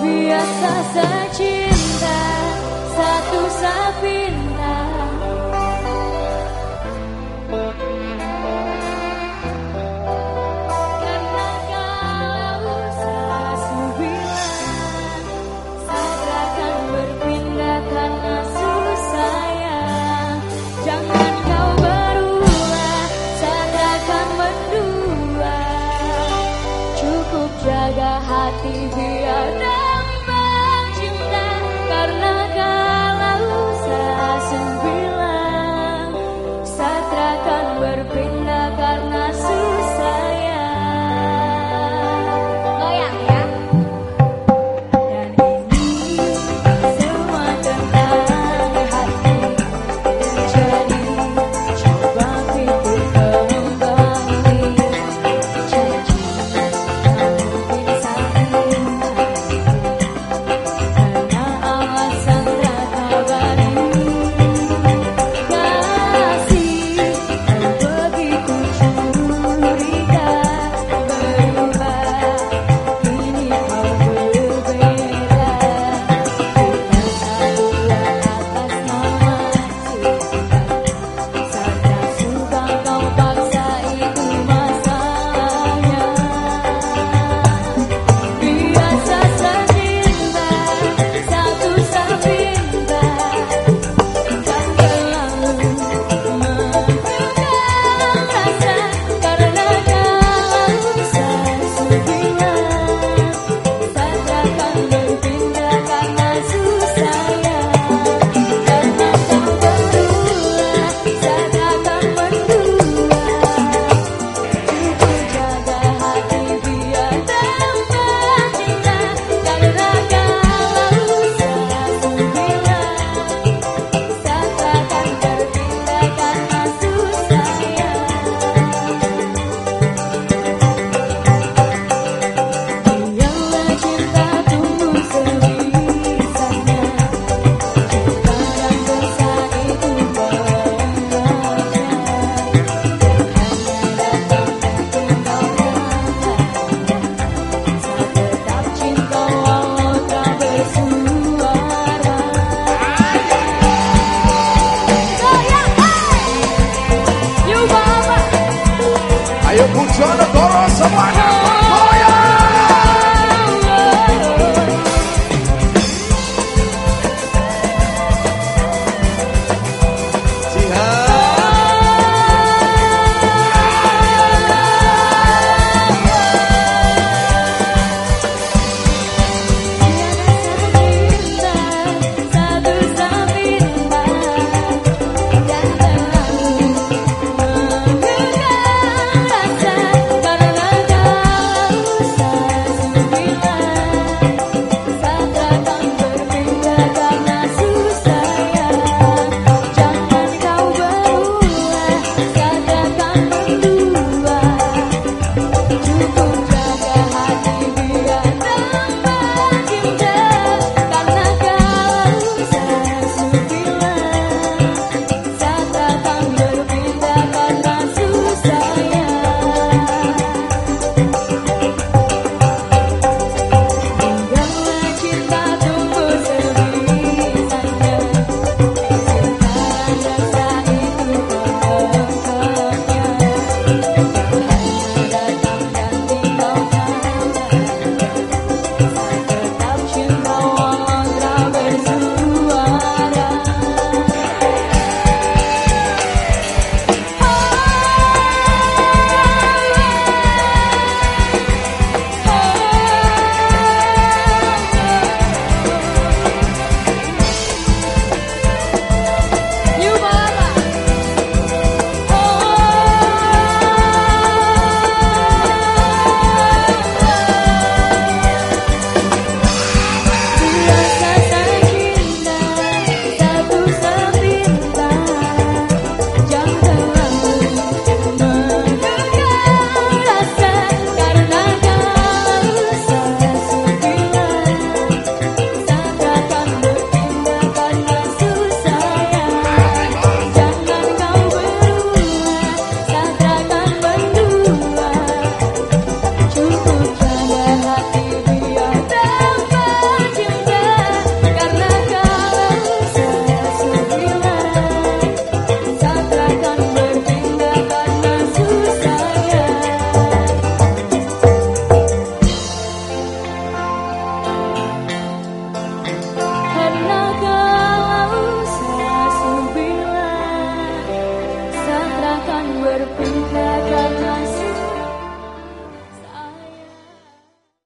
biasa saja cinta satu sapin You. Pizza. Coroça